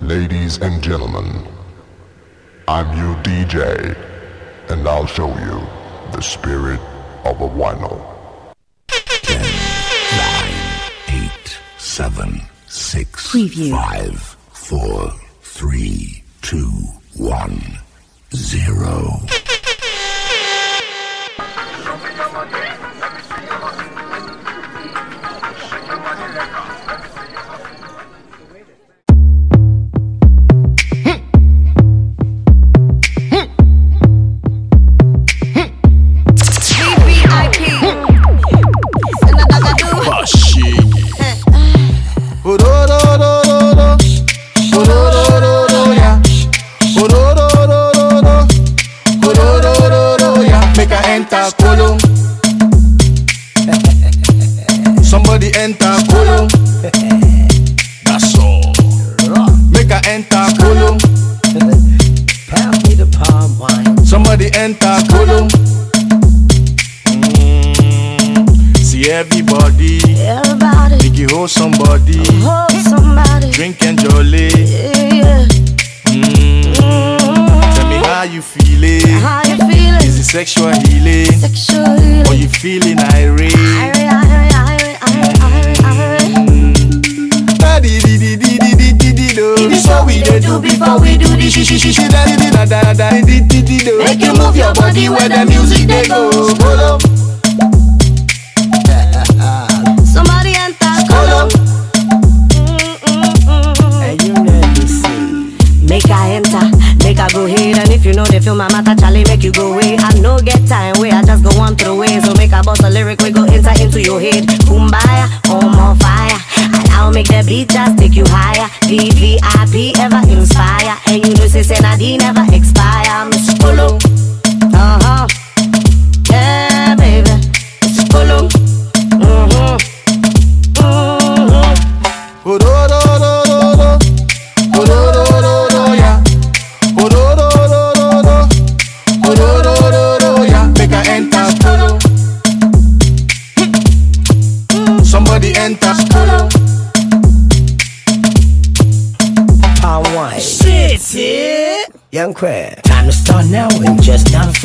Ladies and gentlemen, I'm your DJ, and I'll show you the spirit of a vinyl. Ten, nine, eight, seven, six, Preview. five, four, three, two, one, zero.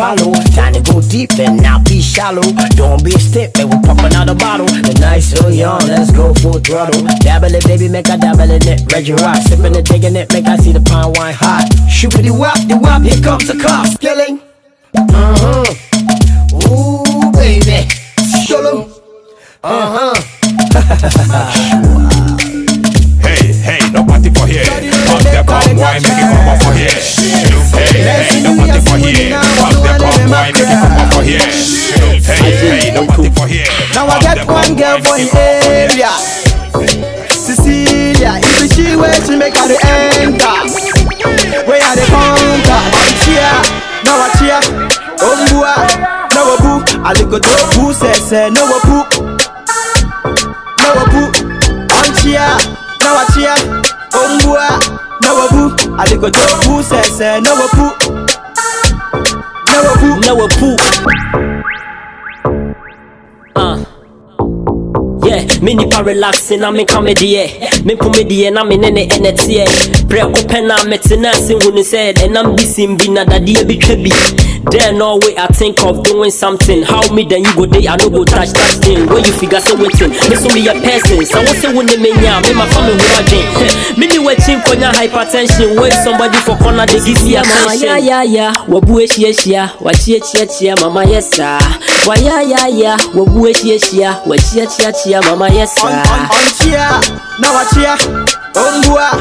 Follow. Time to go deep and not be shallow. Don't be a stick, man. We're popping out a bottle. The night's so young, let's go full throttle. Dabble it, baby, make I dabble in it. Reggie Rock, sipping it, taking it, make I see the palm wine hot. Shoot the wop, the wop, here comes the cops. Killing. Uh huh. Ooh, baby. Show. Uh huh. Hey, hey, no party for here. Pop the palm wine, make it come up for here. Hey, hey, no party for here. For here. Hey, hey, no party for here. Now I Pop got the palm one girl for the it come up for here. area. Cecilia, if it's she where she make her the enter. Where are the conquer? Cheer, now I cheer. Oh, Ombua, now a boo. I look at the boo, say, say, no a boo. No a boo. On cheer, now I cheer. Oh, Ombua, now a boo. I look at the boo, say, say, no a boo. Noah Poop. Noah Poop. Uh. Yeah, me nipa relaxing, I'm in comedy, yeah. Me and I'm in any energy, yeah. Pre-open, I'm a tenacity, when you said, and I'm dissing be not a dear, be there no way I think of doing something. How me then you go there, I no go touch that thing. When you figure so waiting, this me a person. So what's it when they me my family watching. Me me watching konya hypertension. Wait somebody for corner they give me attention. Mama Yeah yeah yeah, wabu eshi eshi ya, wachi eshi eshi ya, mama yesa. Wa yeah yeah yeah, wabu eshi eshi ya, wachi eshi eshi ya, mama yesa. On on on chia, na wachia, ombua,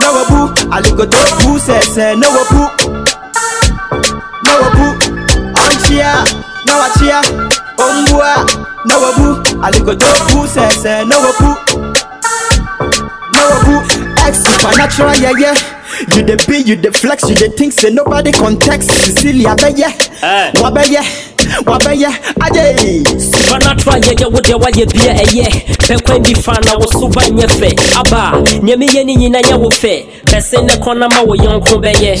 na wabu, aligodo bu se sese, na wabu nawa bu Onchia, nawa chia Ombua, nawa bu Aliko dobu sese, nawa bu Nawa bu ex supernatural, yeah yeah. You the be, you the flex, you the think Say nobody context Cecilia, be yeah. Hey. Wabe yeah wabɛyɛ agye supernatural yɛyɛ wode woayɛ bia ɛyɛ bɛkwan bi fa na wo so ba nyɛ fɛ aba nneɛmeyɛ ne nyina nyɛ wo fɛ bɛse ne kɔnama wo yɔnko bɛyɛ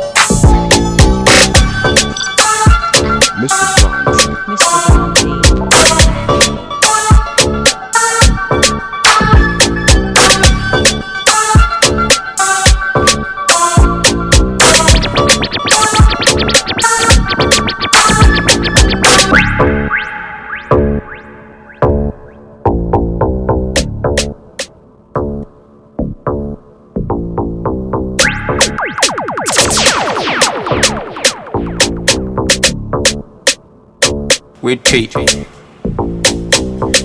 retreat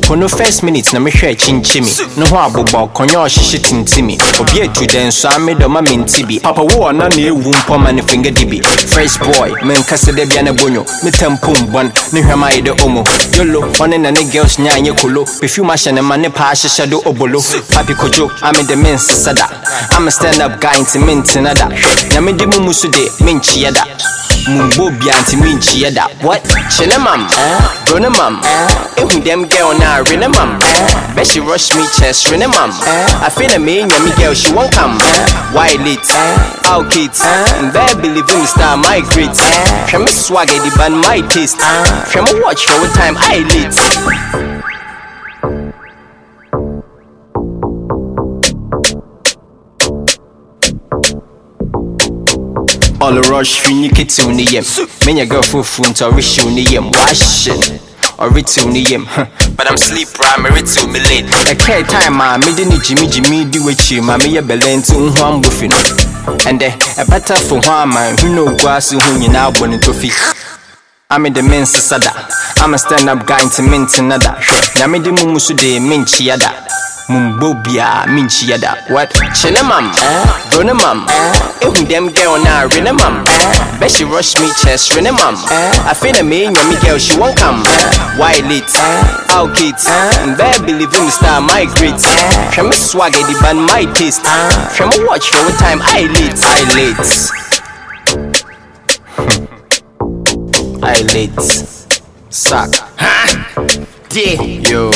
po no first minute na mehwɛ akyinkyi me ne ho abobɔ ɔkɔnyɛ ɔhyehye tintimi obi atu dɛn so a medɔ ma mente bi papa wo ɔna na ɛwu mpɔ ma ne finger di bi fresh boy menkasa da bia ne bonyo. Me tampo mbɔn ne hwɛm ayɛ dɛ omo. Yolo ɔne na ne girls nya anyɛ kolo. Perfume ahyɛ ne ma ne paa hyehyɛ do obolo. Papi kojo ame de mensesa da I'm a stand up guy nti mentena da nyame de mu mu so de menkyia da mumbo bia nti menkyia da what? Kyɛ ne mam bro ne mam ehu dɛm girl na re ne mam bet she rush me chest re ne mam afei na meenya me girl she won't come. Why late? How kids? Mbɛ believe me star my great. Hwɛ me swag edi ban my taste. Me watch wo time I late All the rush fi ni kitu ni yem Menya girl fufu nta rishu ni yem Washin or ritu ni yem. But I'm sleep right, me ritu me late. Like care time ma, me di ni jimmy jimmy di wechi Ma me ye belen tu unhu ambufi no And eh, a better for one man Who know guasu hu nyina abon into fi I'm in the men's sada I'm a stand up guy to mint nada Nyame di mumu su de minchi yada Mumbo bia minchi yada What? Chene mam. Rone mam. Ehu dem girl na rene mam. Bet she rush me chest rene mam. I feel me nyami girl she won't come. Why late? How kids? Bear believe me star my Shame me swag the band my taste. From me watch what time I late I late I late Suck tie Yo.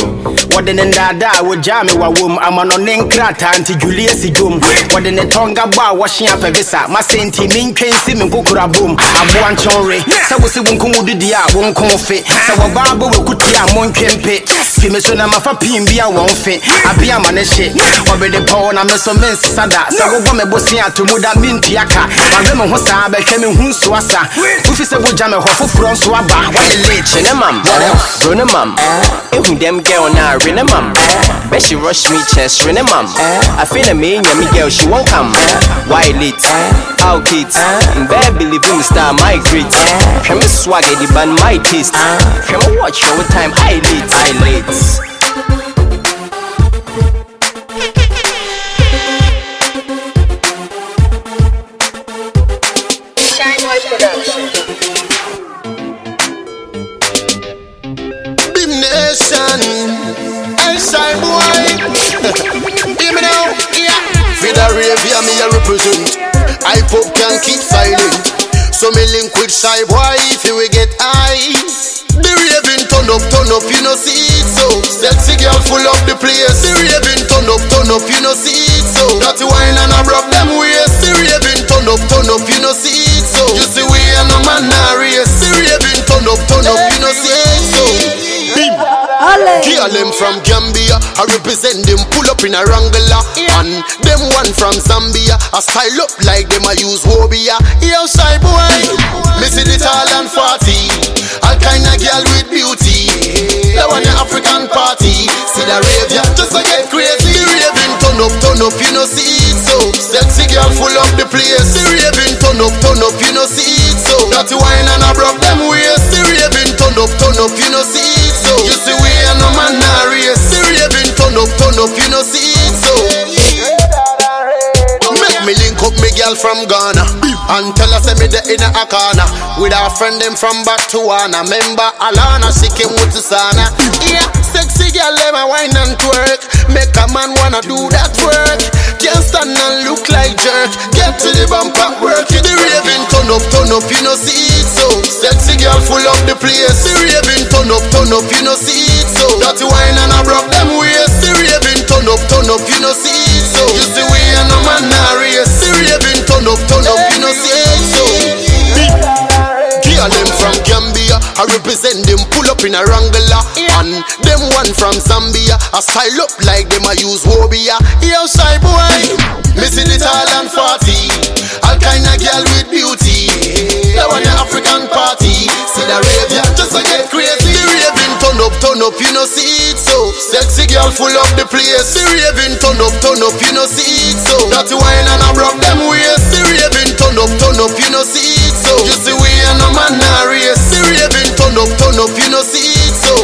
Wɔde ne ndaadaa a wogyaa me wawom ama no ne nkrataa nti julius dwom wɔde ne tɔnga bɔ a wɔhye apɛvisa masɛ nti mentwa nsi me nkokora bom aboa nkyɛnre sɛ wo se wonkom wo didi a wonkom fe sɛ wɔbaa bɔ wakuti a montwe mpe fi me so na mafa pii bi a wɔn fe abea ma ne hye ɔbɛde pɔw na me so mensesa da sɛ wobɔ me bose ato mu da mentua ka mabɛ me ho saa bɛhwɛ me hu nsoa sa wofi sɛ wogya me hɔ foforɔ nso aba wɔde late Chene mam Rone mam Ehu dem girl na rene mam eh? Bet she rush me chest rene mam eh? I feel na me nyami girl she won't come eh? Why late? How kids? Mm, Bear believe me star my great me swag edi ban my taste me watch what time I late I late So me link with shy boy if you will get high. The raving turn up, turn up, you know see it so. Sexy girl full up the place. The raving turn up, turn up, you know see it so. Dirty wine and a broke them waist. The raving turn up, turn up, you know see it so. You see we and a man na race. The raving turn up, turn up, you know see it so. Girl them from Gambia, I represent them. Pull up in a Wrangler. And them one from Zambia, I style up like them I use Wobia. Yo shy boy, me see the tall and fatty All kind of girl with beauty That one the African party. See the rave, yeah, just to get crazy raving. Turn up, turn up, you know see it so. Sexy girl full up the place. The raving turn up, turn up, you know see it so. Dirty wine and I broke them waist. The raving turn up, turn up, you know see it so. You see we and no man na race. The raving turn up, turn up, you know see it so me link up me girl from Ghana and tell her say me the in a corner with our friend them from Botswana. Member Alana, she came with Susanna. Yeah, sexy girl, let me wine and twerk. Make a man wanna do that work. Can't stand and look like jerk. Get to the bumper, work it. The raving turn up, turn up, you know see it so. Sexy girl full up the place. The raving turn up, turn up, you know see it so. Dirty wine and I rock them waist. The raving turn up, turn up, you know see it so. You see we and no man race. Syria been turn up, turn up, you know see it so. Girl them from Gambia, I represent them. Pull up in a Wrangler and them one from Zambia. I style up like them I use Wobia. Yo, shy boy, missing it all and forty. All kind of turn up, you know see it so. Sexy girl full up the place. The raving turn up, turn up, you know see it so. That wine and I rock them waist. The raving turn up, turn up, you know see it so. You see we and a man not race. The raving turn up, turn up, you know see it so.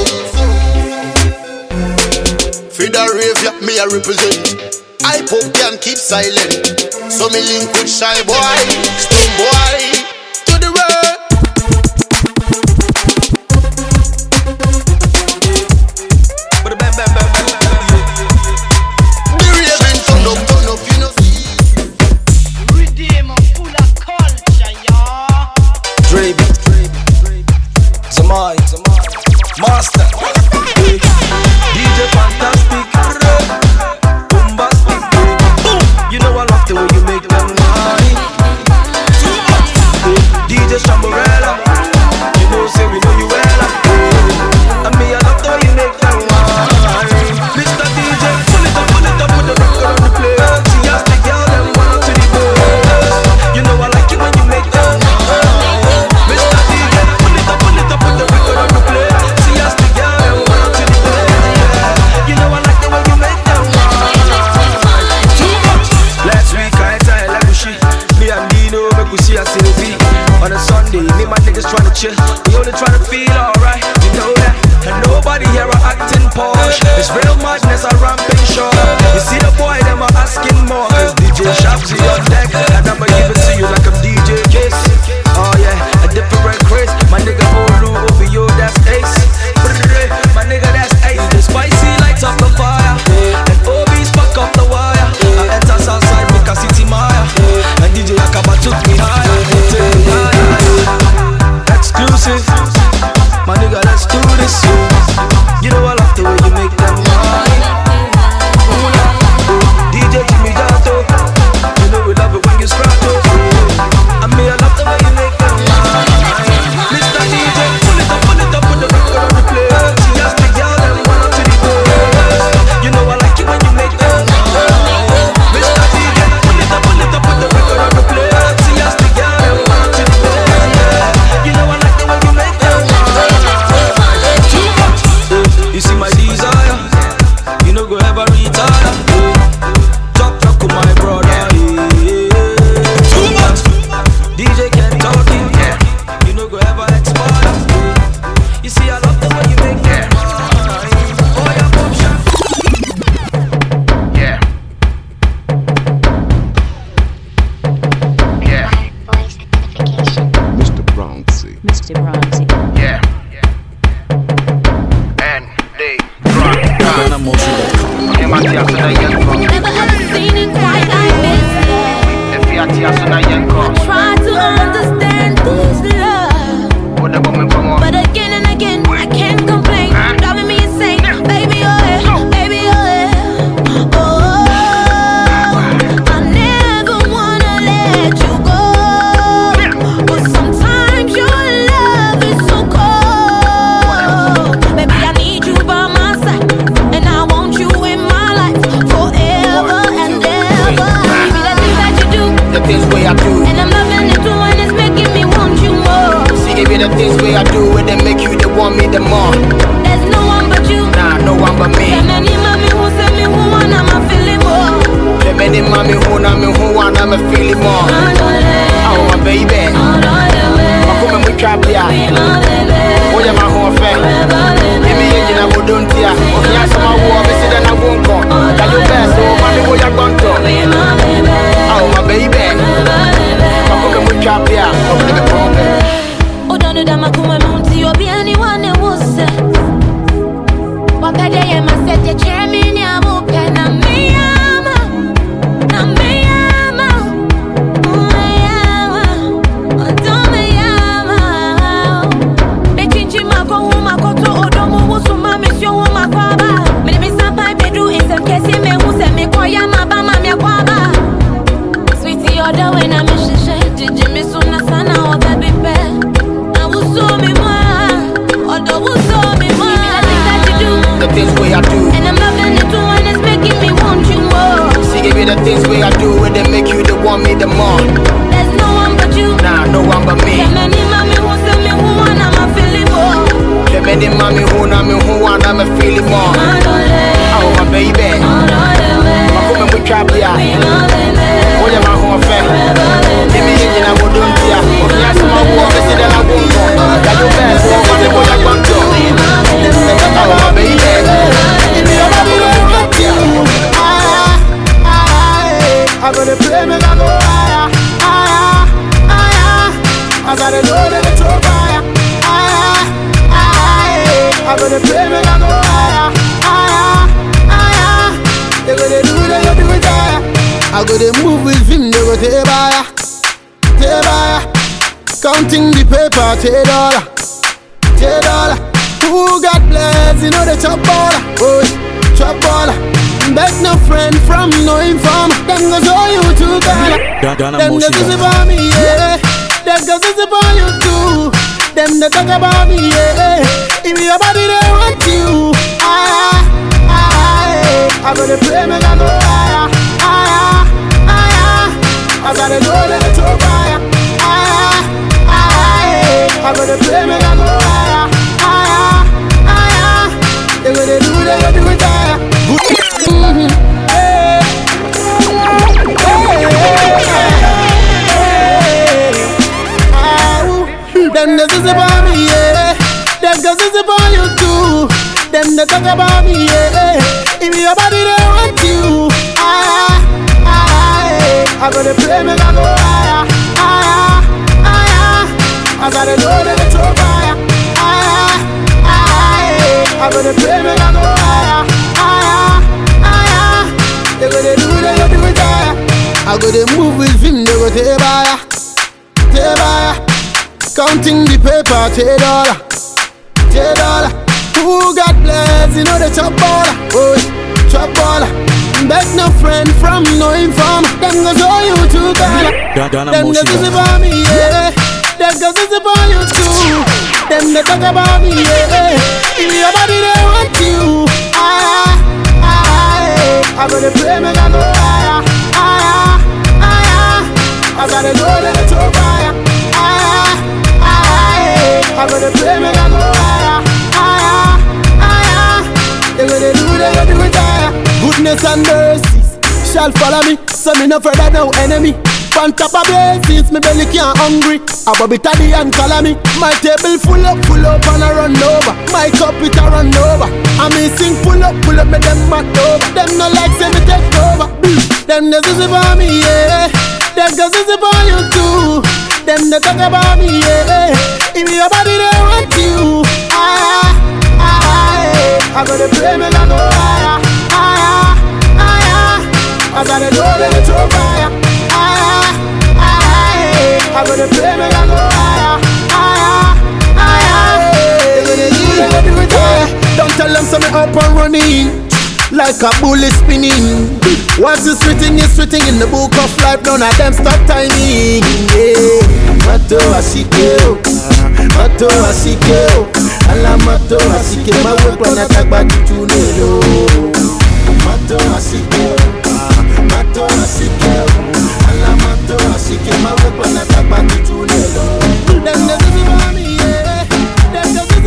Feed a rave, yeah, me I represent. I pop can keep silent. So me link with shy boy, stone boy. просто gotta know that it's on fire, higher, higher. I gotta pray, me I go higher, higher, higher. They gonna do, they gonna do it higher. Mhm. Hey. Hey. Ow. Them the is me, yeah. Them about you too. Them the talk about me, yeah. If your body they want you, ah, ah, I gotta pray me I go higher, higher, higher. I gotta know that it's on fire, higher, higher. I gotta pray me I go higher, higher, higher. They gonna do that, you do it higher. I gotta move with him, they go take buyer, take buyer. Counting the paper, take dollar, take dollar. Who got blessed, you know the chop baller, oh, chop baller. Beg no friend from no informer. Them go show you to God. Them go see about me, yeah. Them go see about you too. Them they talk about me, yeah. If your body they want you, ah, ah, I gotta pray, me go higher, higher, higher. I gotta that it's on fire, ah, ah, ah. higher, higher. I gotta pray, me go higher, higher, higher. They gonna do, they gonna do it. Goodness and mercies shall follow me, so me no further no enemy. On top of blessings, me belly can't hungry. A bobby taddy and color me. My table full up, full up and I run over. My cup it a run over. I me sing pull up, pull up, me them mat over. Them no like say me take over. Them the zizzy for me, yeah. Them go zizzy for you too. Them they talk about me, yeah. If your body they want you, ah, ah, I gotta pray me I go higher, higher, higher. I gotta know that it's on fire, higher, higher. I gotta pray me I go higher, higher, higher. They gonna do, they gonna retire. Don't tell them something up and running. Like a bullet spinning. Once it's written, it's written in the book of life. None of them stop timing. Yeah. Mato asikeo, mato asikeo, ala mato asike mawe plana tagba tutunelo. Mato asikeo, busy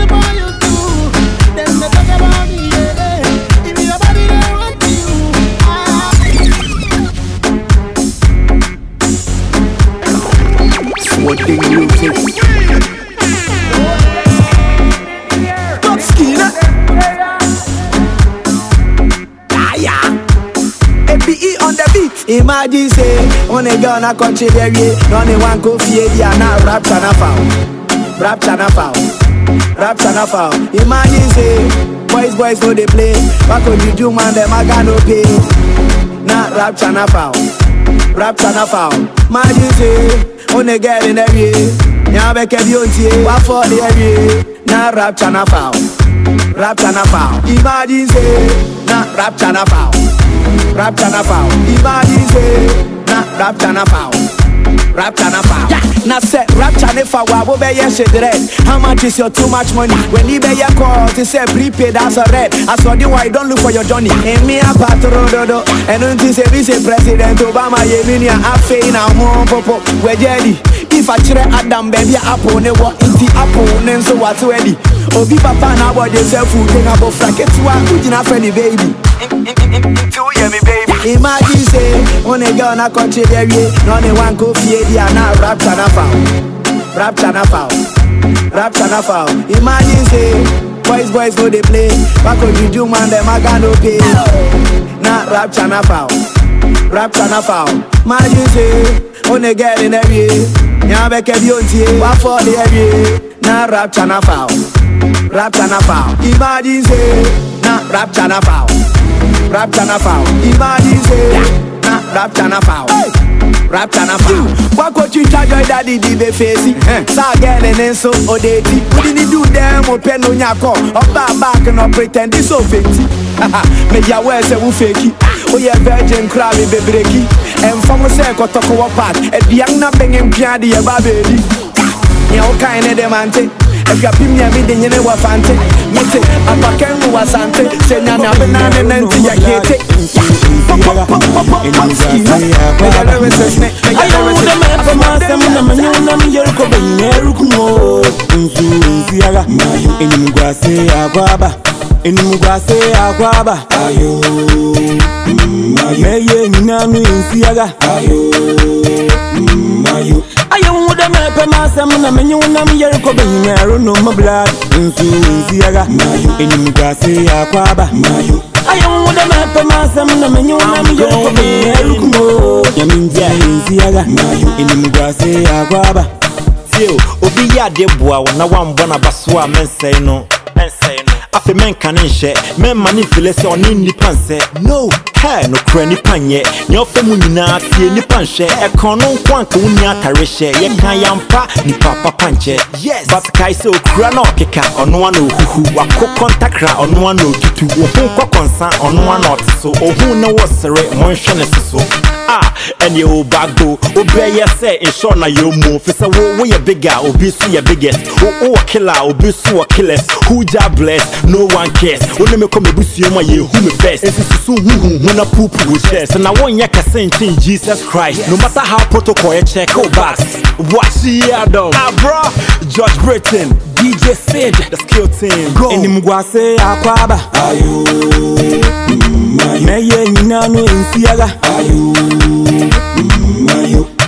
about you. Top Imagine say, on a gun a country there, none one go fear ya now rap chana foul. Rap chana foul. Rap chana foul. Imagine say, boys boys know they play. Back on you do man them I got no pay. Nah rap chana foul. Rap chana foul. Imagine say, on a girl in the way. Nya beke bi ontie, wa for the area. Nah rap chana foul. Rap chana foul. Imagine say, nah rap chana foul. Rap chana foul. Imagine say, nah rap chana foul. rapture na fa na sɛ rapture ne fa wa wobɛyɛ hye dread? How much is your too much money? W'ani bɛyɛ kɔɔ te sɛ prepaid as a red. Asɔde wa you don look for your johnny emi apatorododo ɛno nti sɛ bi sɛ president obama yɛ mi nua afei na ho popo. Wagya adi if akyerɛ adam baabi a apple ne wɔ nti apple ne nso wate adi obi papa na abɔde sɛ fuuke na abɔfra ketewa wogyina fɛ ne baby. Nti woyɛ me baby. Imagine say wo ne girl na kɔkye dɛ wie na ɔne wankɔ fie di a na rapture na fa wo rapture na fa wo rapture na fa wo imagine say boys boys no dey play. Bako juju man dem aga no pay. Na rapture na fa wo rapture na fa wo imagine say wo ne girl in ɛwie nya bɛkɛ bi ontie wafɔ de ɛwie na rapture na fa wo Rapture na foul. Imagine say, na rapture na foul. Rapture na foul. Imagine say, na rapture na foul. Rapture na foul. Wako chicha joy e daddy di be fezi. Sa girl and then so odeti. We didn't do them open on your call. Up back back and up pretend this so fake. Me ya well say we fake. Oh yeah virgin cry me be breaky. And from a circle talk about part. And young na banging piano the baby. Yeah, what kind of them auntie? adwapimia mede nyene wɔ fante mete apakɛn mu wɔ asante sɛ nyanabe na ne na nti yɛkete enyimgwase akwaba enimugwase akwaba. Meye nyinanu ensiyaga ayewuda mepe na menye wonam yerikɔ bɛhinaro no ensiyaga enimugwase akwaba. Mepe menye kumo obi yɛ ade boa wo na woambɔ n'abaso a mensɛe no mensɛe afei mɛnka ne nhyɛ mɛmma ne mfele sɛ ɔne nnipa nsɛ no hɛ nokora nnipa nyɛ nea ɔfɛ mu nyinaa tie nnipa nhyɛ ɛkɔn no nko anka wonni atare hyɛ yɛka yɛmpa nnipa papa nkyɛ yes. But kae sɛ okura na ɔkeka ɔno a na ohuhu. Wakokɔ ntakra ɔno a na otutu. Ohu nkɔkɔnsa ɔno a na ɔte so ohu ne wo sere monhwɛ ne se so a ɛneɛ wobago wobɛyɛ sɛ nsure na yɛmu fi sɛ wo woyɛ big a obi so yɛ biggest. Wo wowɔ killer a obi so wɔ killers who ja bless no one cares. Wo ne mekɔ mabusua mu a yɛhu me first ɛsi susu huhuhu na pupu wo chest na wonyɛ kɛse nkyɛn jesus christ. No matter how protocol yɛ check wo bags wakyi adam abro george britain. Dj sid. The skill team go. Enimguase akwaba mɛyɛ nyina no nsiaga. Ayɛwuda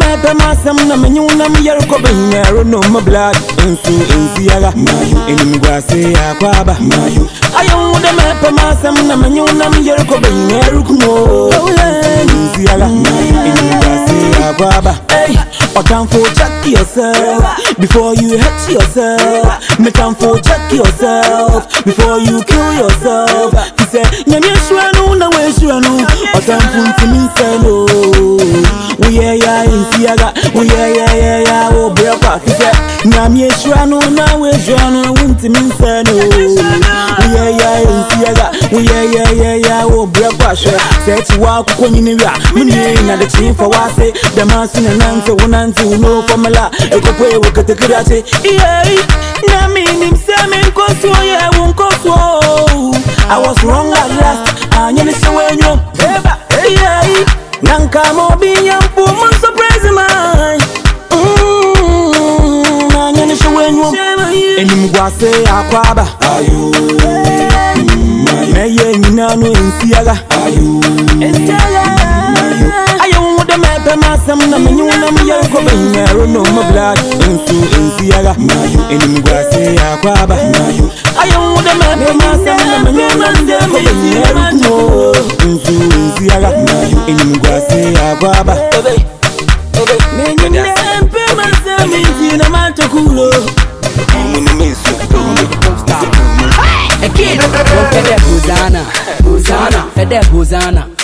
mɛpɛ masɛm na menye wonam yɛrekɔ bɛnyinɛro no mabla nsu nsiaga enimguase akwaba ayɛwuda mɛpɛ masɛm na menye wonam yɛrekɔ bɛnyinɛrukumo nsiaga enimguase akwaba ɔtamfo check yourself before you hurt yourself. Metamfo check yourself before you kill yourself. Fi sɛ nyame ahyira no na woahyira no ɔtamfo ntimi nsɛ no woyɛyɛ nsiaga woyɛyɛyɛyɛ wobrɛ kwa fi sɛ nyame ahyira no na woahyira no wontimi nsɛ no woyɛyɛ nsiaga woyɛyɛyɛyɛ wobrɛ kwa hwɛ sɛ akyi woakokɔ nyine wi a menue na de kyee fa woase dɛma so ne nante wo nante wo no fɔmala ɛkɔpɔe wɔ katakiri ase yei na menim sɛ menkɔ soɔ yɛ wo nkɔ soɔ I was wrong at last. Anyɛ ne hyɛ ai nanka mobinya mpuma surprise mai mm, nanyanishe wenyu. Enimugwase akwaba meyenyinano ensiyaga mɛpɛ masɛm na menye wonam yɛrekɔ bɛnyinɛro no mabla nsu nsiaga enimguase akwaba ayɛwuda mɛpɛ masɛm na menye wonam yɛrekɔ bɛnyinɛrukumo nsu nsiaga enimguase akwaba menyinɛ mpɛ masɛm nti na mantakulo Again, don't get that Hosanna, Hosanna, get that Hosanna, Hosanna, don't get that Hosanna, Hosanna.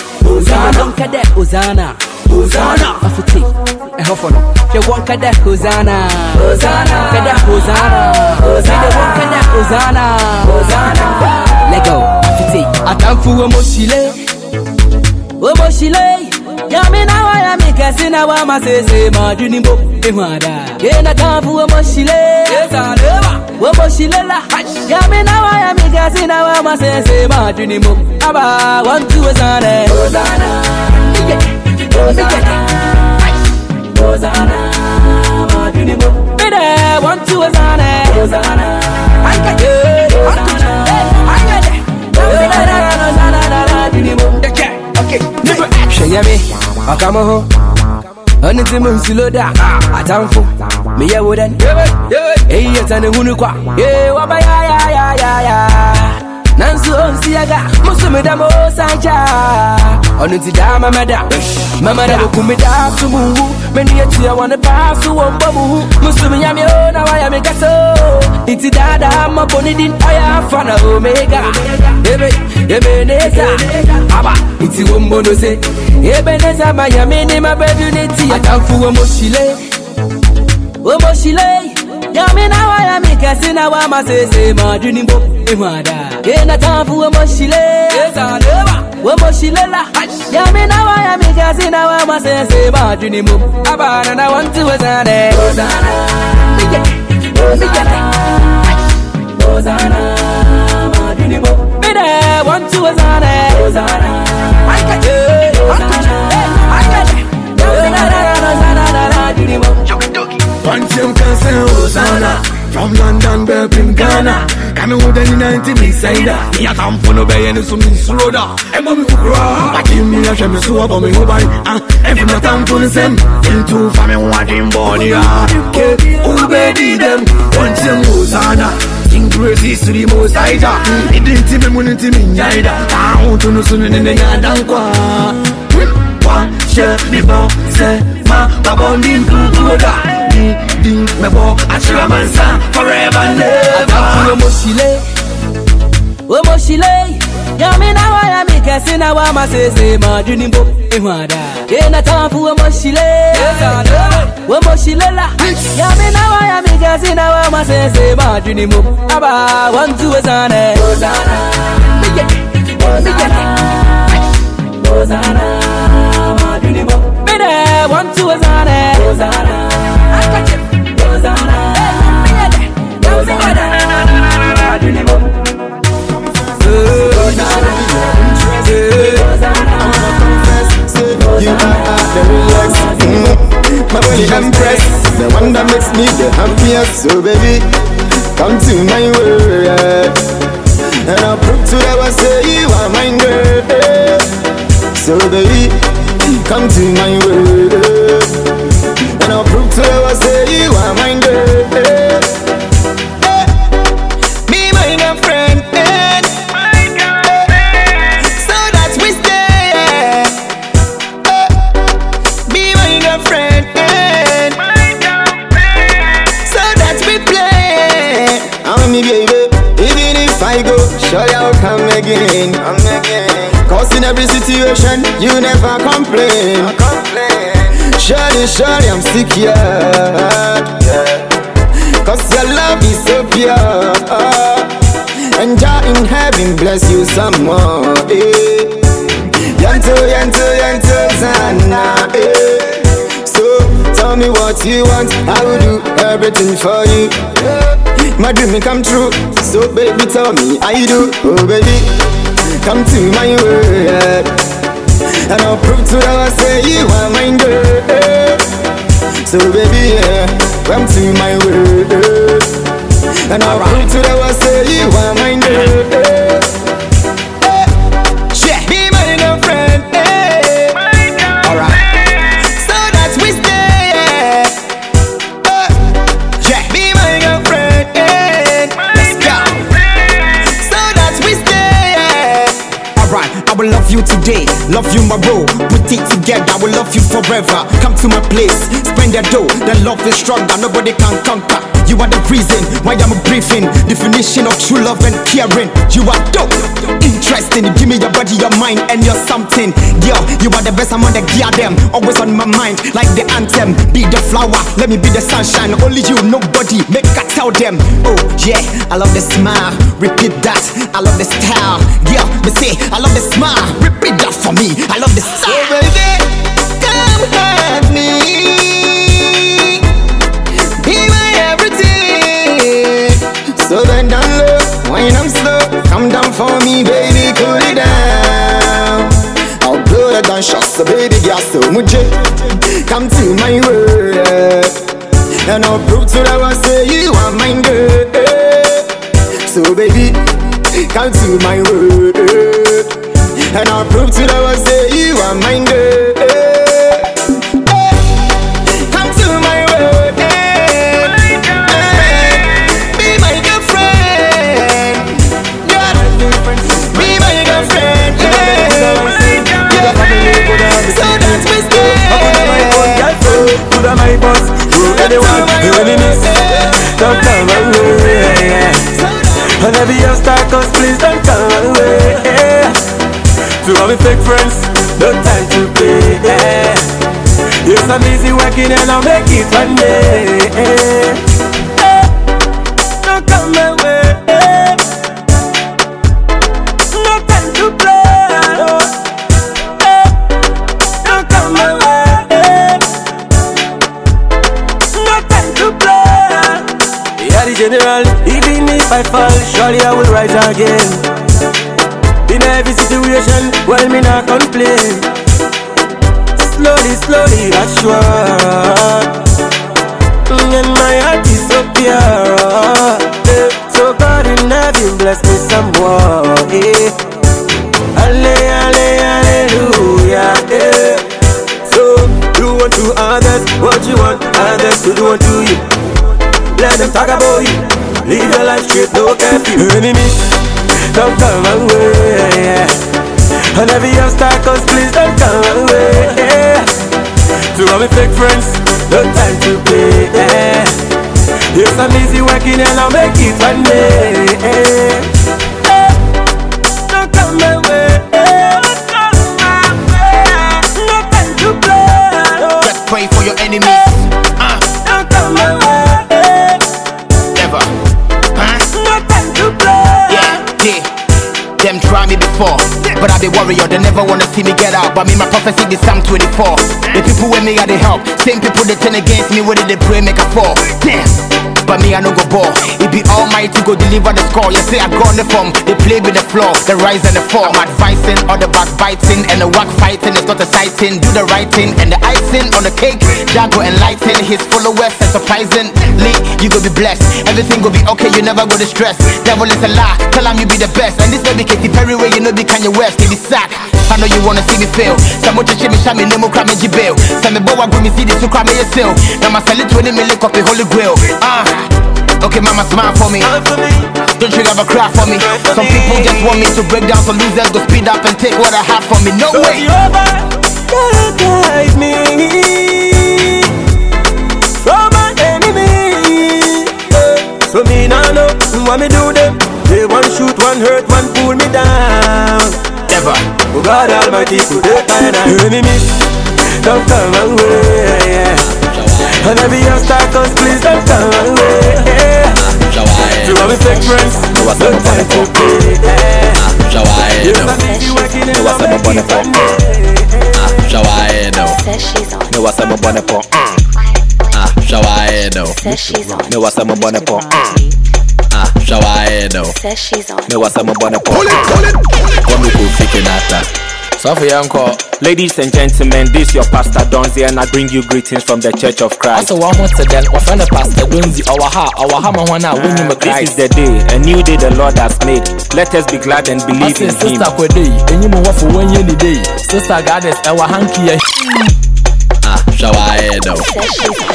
Afiti, a hofono. You won't get that Hosanna, Hosanna, get that Hosanna, Hosanna, won't get that Hosanna, Hosanna. Let go, Afiti. Atamfu omoshile, omoshile. Yami na wa yami kɛse na wama sese madwene mbo ɛhu ada yɛna tamfo wɔ mɔhyile wɔ mɔhyile la yame na me kɛse na wama sese madwene mbo aba Bide, one, two, Hosanna. Hosanna. hwɛyɛ me ɔka mo ho ɔne nti mu nsulo da atamfo meyɛ wo dɛn ɛyi yɛ sɛ ne hunu kwa ee wɔbɛyayayayaya nanso ɔnsiaga moso meda mo sankya ɔno nti daa mamɛda mamɛda bɛkumi daa so mu wu mene atua wɔ ne paa so wɔ mbɔ mu hu moso menyame o na wayɛ me kɛsɛ o nti daadaa mmɔbɔ ne din ɔyɛ afa na omega ebe ebeneza aba nti wo mbɔ no se ebeneza mayame ne mabɛdu ne ti atamfo wɔ mohyile wɔ mohyile Yami na wa yami kɛse na wa ma sese ma duni bo ihu ada. Ye na tanfu wo mo shile. Wo mo shile la. Yami na wa yami kɛse na wa ma sese ma duni bo. Abana na want to wazane. Hosanna. Hosanna. Ma duni bo. Bide want to wazane. Hosanna. Hosanna. Pancham can say Hosanna. From London, Birmingham, Ghana. Kami wuda ni 90 mi saida Ni ya tampo no beye ni sumi suroda Embo mi kukura Pati mi ya shemi suwa bo mi hubari Efi na tampo ni sem Into fami wadi mboni ah Ke ube di dem Pancham Hosanna. King Grace is the most higher Idinti me muninti mi nyaida Ah, untu nusuni nene nyadankwa Wa, she, mi bo, se, ma Babo ni nkukuda Ni, di, me bo Achira mansa Forever and ever wo mo shile. Wo mo shile. Yami na wa yami kɛse na wa ma sese ma duni bo ihu ada. Ye na tamfo wo mo shile. Wo mo shile la. Yami na wa yami kɛse na wa ma sese ma duni bo. Aba one two Hosanna. Hosanna. Hosanna. Ma duni bo. Bide one two Hosanna. The impress. The one that makes me the happiest. So baby, come to my world. And I'll prove to them say you are my girl. So baby, come to my world. I'll prove to I say you are my girl. Eh. Be my girlfriend. So that we stay. Eh. Eh. Be my girlfriend. So that we play. Even if I go, sure I'll come again. Come again. Cause in every situation, you never complain. Surely, surely I'm secure. Yeah. Cause your love is so pure. And Jah in heaven bless you some more. Eh. Yanto, yanto, yanto, Zana. Eh. So tell me what you want, I will do everything for you. My dream will come true, so baby tell me how you do. Oh baby, come to my world, and I'll prove to them I say you are. So baby, yeah, come to my world, and I'll prove to them I say you are my girl. Yeah, be my girlfriend. Alright. So that we stay. Yeah, be my girlfriend. Let's go. So that we stay. Alright, I will love you today, love you my bro. Together, I will love you forever. Come to my place, spend your dough. The love is strong that nobody can conquer. You are the reason why I'm breathing. Definition of true love and caring. You are dope, interesting. Give me your body, your mind, and your something. Girl, you are the best I'm on the gear them. Always on my mind, like the anthem. Be the flower, let me be the sunshine. Only you, nobody. Make I tell them. Oh yeah, I love the smile. Repeat that. I love the style. Girl, me say I love the smile. Repeat that for me. I love the style. Oh, baby, come let me be my everything. So bend down low, wine I'm slow. Come down for me, baby, cool it down. I'll blow the gunshot, so baby, girl, so much. Come to my world, and I'll prove to the world say you are mine, girl. So baby, come to my world, and I'll prove to the world say you are mine, girl. Come to my world, be my girlfriend. Yeah, be my girlfriend. So that's my on my anyone, you any miss. Don't come away And every obstacle, please don't come away To all my fake friends, no time to play. Yes, I'm busy working and I'll make it one day I fall, surely I will rise again. In every situation, well, me not complain. Slowly, slowly, that's sure. Mm, And my heart is so pure. Eh, So God in heaven bless me some more. Eh. Alle, alle, hallelujah. Eh. So do unto others what you want others to do unto you. Let them talk about you. Live your life straight, no curfew. Enemies, don't come my away. And every obstacles, please don't come away. To all my fake friends, no time to play. Yes, I'm busy working and I'll make it one day. Don't come away. No time to play. Just pray for your enemies. Uh, Don't come away. Me before, but I be warrior. They never wanna see me get out. But me, my prophecy is Psalm 24. The people with me are the help. Same people they turn against me, whether they pray make a fall. Damn. But me, I no go ball. It be almighty go deliver the score. You say I gone the form. They play with the floor, the rise and the fall. I'm advising all the backbiting and the work fighting. It's not sighting. Do the right thing and the icing on the cake. Jago enlighten his followers and surprisingly you go be blessed. Everything go be okay. You never go to stress. Devil is a lie. Tell him you be the best. And this baby Katy Perry way you know be Kanye West. It be sack. I know you wanna see me fail. Some more chimney shami nemo crame jibail. Some me bowa me see the two crame yourself. Now my it 20 million copy holy grail. Ah. Okay, mama, smile for me. Don't you ever cry for me. Some people just want me to break down, so losers go speed up and take what I have from me. No So way. Guide me from my enemy. So me nah know what me do them. They one shoot, one hurt, one pull me down. Never. Oh God Almighty, put the kind of enemies don't come away. And every obstacle, please don't come away. To all my fake friends, no time to play. Yes, I'm busy working and I'm making it one day. Shawaedo. Says she's on. Me wasa mo bone po. Ah, shawaedo. Says she's on. Me wasa mo bone po. Ah, shawaedo. Says she's on. Me wasa mo bone po. Komi ku fiki nata. So for yanko. Ladies and gentlemen, this is your Pastor Donzi, and I bring you greetings from the Church of Christ. Asa wa ho te den, wa friend Pastor Donzi, our ha, our ha ma wana when you This Christ. is the day, a new day the Lord has made. Let us be glad and believe in Him. sister kwede, enyi mo wa for one year ni day. Sister goddess, wa hanky ya. Ah, shawaedo.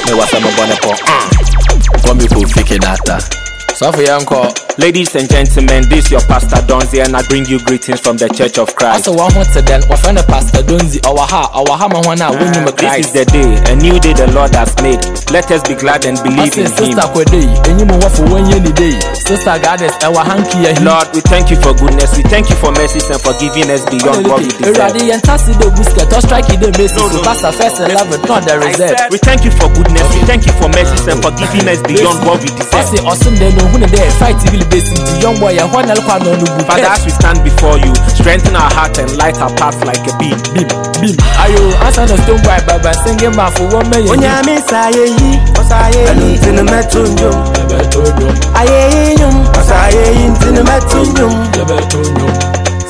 Me wasa mo bone po. Komi ku fiki nata. So yanko. Ladies and gentlemen, this is your Pastor Donzi, and I bring you greetings from the Church of Christ. Asa wa ho te den, wa friend Pastor Donzi, our ha, our ha when you This is the day, a new day the Lord has made. Let us be glad and believe in Him. sister kwede, enyi mo for one year day. Sister goddess, wa hanky. Lord, we thank you for goodness. We thank you for mercies and for giving us beyond what we deserve. Eradi yẹn tasi de biscuit, or strike the basis. So pastor first and love it, not the reserve. We thank you for goodness. We thank you for mercies and for giving us beyond what we deserve. Ɔsi ɔsun de no hun de fight will be si di young boy ɛhɔ na ɛlkwa na ɔnu bu Father, as we stand before you, strengthen our heart and light our path like a beam. Beam, beam. Ayo, answer the stone boy, baba, singing my for one million. onyame sa yeyi ɔsa yeyi nti ne mɛto ndwom ayɛyi nwom ɔsa yeyi nti ne mɛto ndwom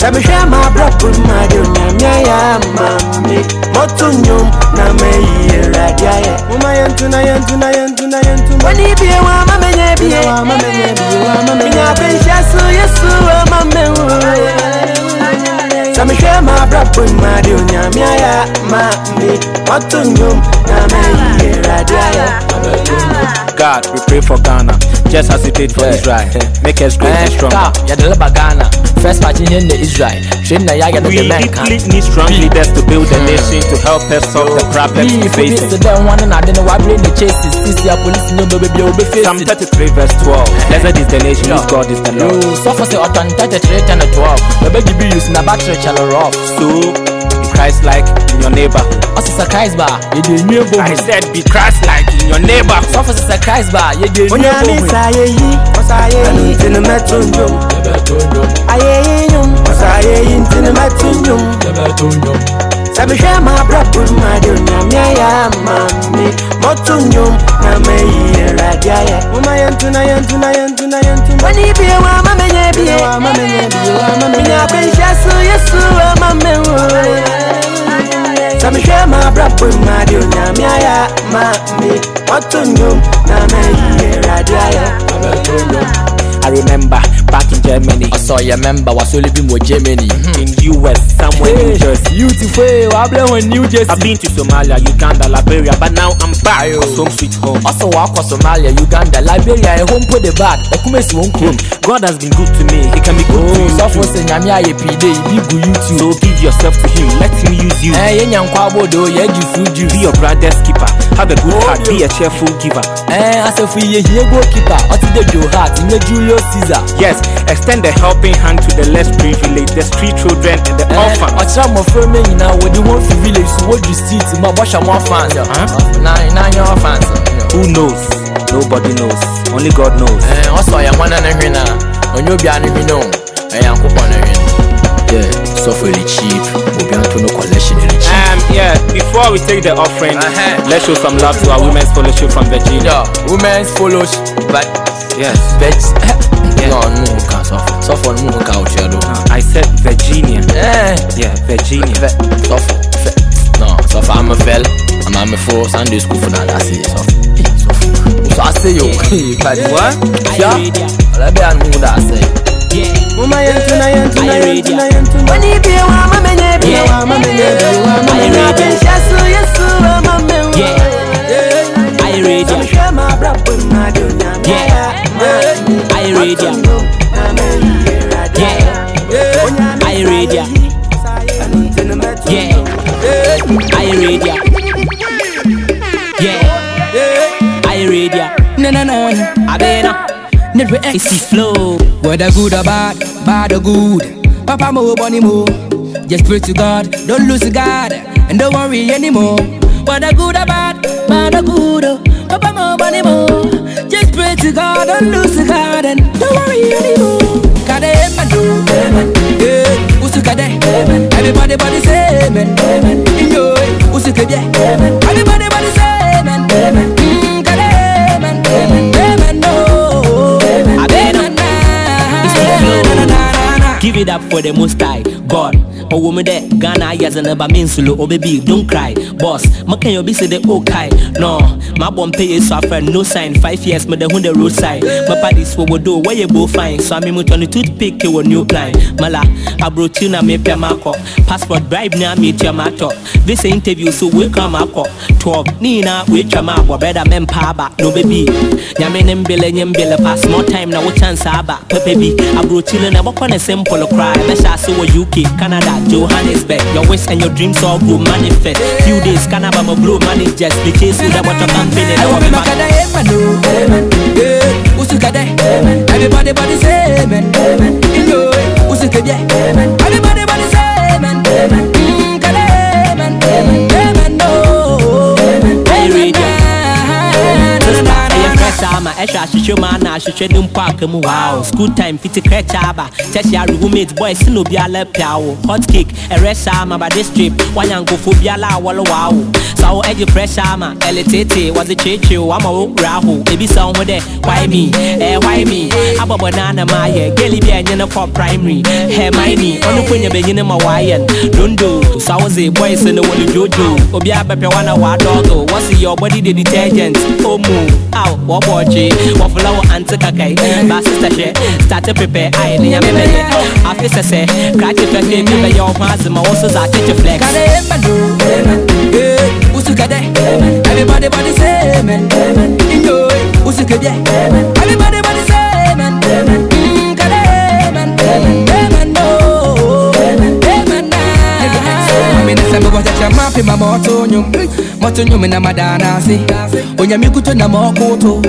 sɛ mehwɛ maabrabɔ mu ade onyame ayɛ ama me. Mɔto ndwom na mayi awurade ayɛ moma yɛnto na yɛnto na yɛnto na yɛnto wɔne bie wɔ ama mɛnyɛ bie menya bɛnhyɛ so yesu ama mɛhu sɛ mehwɛ maabrabɔ mu ade onyame ayɛ ama me. Mɔto ndwom na mayi awurade ayɛ God, we pray for Ghana, just as you did for Israel. Make us great and eh, strong. Ka, ya deliver Ghana. First party in the Israel. Train na ya ya We the man deeply need strong leaders to build the hmm. nation to help us solve the hmm. problems hmm. we face. to them one and I don't know why bring the chases. See, see, police no baby, you'll be. Psalm 33 verse 12. Blessed is the nation whose God is the Yo, Lord. so for say, Otan 33 and 12. The baby be using a battery channel off. So, be Christ-like in your neighbor. Oh, also, a Christ bar, you do new boom. I said be Christ-like in your neighbor. So for say, a Christ bar, you do new onyame boom. sa yeyi ɔsa yeyi nti ne mɛto ndwom ayɛyi nwom ɔsa yeyi nti ne mɛto ndwom sɛ mehwɛ maabrabɔ mu ade onyame ayɛ ama me mɔto ndwom na mayi awurade ayɛ moma yɛnto na yɛnto na yɛnto na yɛnto wɔne bie wɔ ama mɛnyɛ bie menya bɛnhyɛ so yesu ama mehu sɛ mehwɛ maabrabɔ mu ade onyame ayɛ ama me mɔto ndwom na mayi awurade ayɛ I remember back in Germany, I saw your member was only been with Germany. in US, somewhere in New Jersey. Beautiful, I blame when New Jersey. I've been to Somalia, Uganda, Liberia, but now I'm back. Ayo. Home sweet home. Also, walk for Somalia, Uganda, Liberia, and home put the bad. Okumesi won't come. God has been good to me. He can be good to you. For say, Nyamia, ye PD, you. So give yourself to Him. Let Him use you. Eh, yen yan kwabo do, ye ju food Be your brother's keeper. Have a good Oh, heart. Be a cheerful giver. Eh, as if we ye goalkeeper, Oti de Joe Hart, in the Julius Caesar. Yes, extend the helping hand to the less privileged, the street children, and the orphans. ọ̀kyerá mmɔfra mi nyinaa wɔde wɔn fi village so wɔduru street mu a wɔhyɛ wɔn fans nine nine yɛn fans Who knows? Nobody knows. Only God knows. ɛɛ ɔsɔ yɛn wɔn ne hwene a onye obi a ne hwene o ɛyɛ nkokɔ ne hwene yɛ sɔfo ɛli cheap obi anto no collection ɛli cheap Um, yeah, before we take the offering, let's show some love to our women's fellowship from Virginia. yɛ women's follows but Yes. bet no no mu nka sɔfo sɔfo no mu nka ɔkyerɛ do I said Virginia. ɛɛ Yeah, Virginia. fɛ sɔfo fɛ no sɔfo amefɛl amamefo sunday school fo na adase sɔfo Eh, sɔfo nso ase yo but What? fia ɔlɛbɛ a no mu da ase moma yɛnto na yɛnto na yɛnto na yɛnto wɔne bie wɔ ama mɛnyɛ bie wɔ ama mɛnyɛ bie wɔ ama mɛnyɛ bɛnhyɛ so yesu ama mehu Are you ready? sɛ mehwɛ maabrabɔ mu ade onyame ayɛ ama me Ɛno nti ne mɛto Yeah. You ready? Yeah. You ready? No, no, no. Abena. Never It's X. flow. Whether good or bad, bad or good. Papa mo, bunny mo. Just pray to God, don't lose God, and don't worry anymore. Whether good or bad, bad or good. Papa mo, bunny mo. Just to God, don't lose God, and don't worry anymore. Kade amen, amen. Yeah, usu kade, amen. Everybody, body say amen, amen. Yo, usu kade, amen. Everybody, body say amen, amen. Mm, kade, amen, amen. Amen, no. The flow. Give it up for the most high. God. Oh woman there, Ghana yes and never mean solo. Oh baby, don't cry. Boss, my can you be say the okay? No, my bomb pay is suffer, no sign. Five years, me the on the roadside. My parties what we do, where you both fine. So I'm in on the toothpick, you a new line. Mala, I brought you na me pay mako. Passport bribe na me tia mato. This interview so we come ako. Twelve, Nina, we chama, better men paba, no baby. Yamin and Bill pass more time now, what chance ah, aba, pepe be. I brought you and I walk on a simple cry. Ask you UK, Canada, Johannesburg. Your wish and your dreams all go manifest. Few days, Canada, my blue managers. The chase with that water campaign and I I want want me me back at the amen, no. Usu kade, amen. Everybody, body say amen, amen. Yo, usu kade, amen. Everybody, body say amen, amen. Ama ɛhwɛ ahwehwɛ mu ana ahwehwɛ ne mpo aka mu. Wow school time fiti krɛkyɛ aba. Tertiary roommate boy si na obiala pia wo hot cake ɛrɛ saa ma ba this trip wanyankofo biala a wɔle waa wo sa wo ɛgye pressure ama ɛle tete wɔdze kyerɛkyerɛ wo ama wo wura ho ebi sa wo ho dɛ why me? Ɛɛ why me? Abɔbɔ naa na ma ayɛ geli bi a ɛnyɛ no kɔ primary hermione ɔno ko nya bɛnyini ma waayɛ no dondo sa wo ze boys no wɔle jojo obiara bɛpɛ wa na waadɔgo wɔse yɛ ɔbɔde de detergent. Omo aw wɔbɔ wɔfola wɔ ante kakai ba sister hwɛ starte prepare. Ae ne nyame bɛyɛ afe sɛsɛ krakye fɛfɛ bi bɛyɛ wo ho ase ma wo so za akyekye flex. Kade amen, amen. Eh, usukade, everybody body say amen, amen. Yo, usukade, everybody body say amen, amen. Mm, kade amen, amen, no, amen, na. Mimi nasema kwa chacha mapi ma moto nyum, moto nyum na madana si. Onya mikuto na mokoto,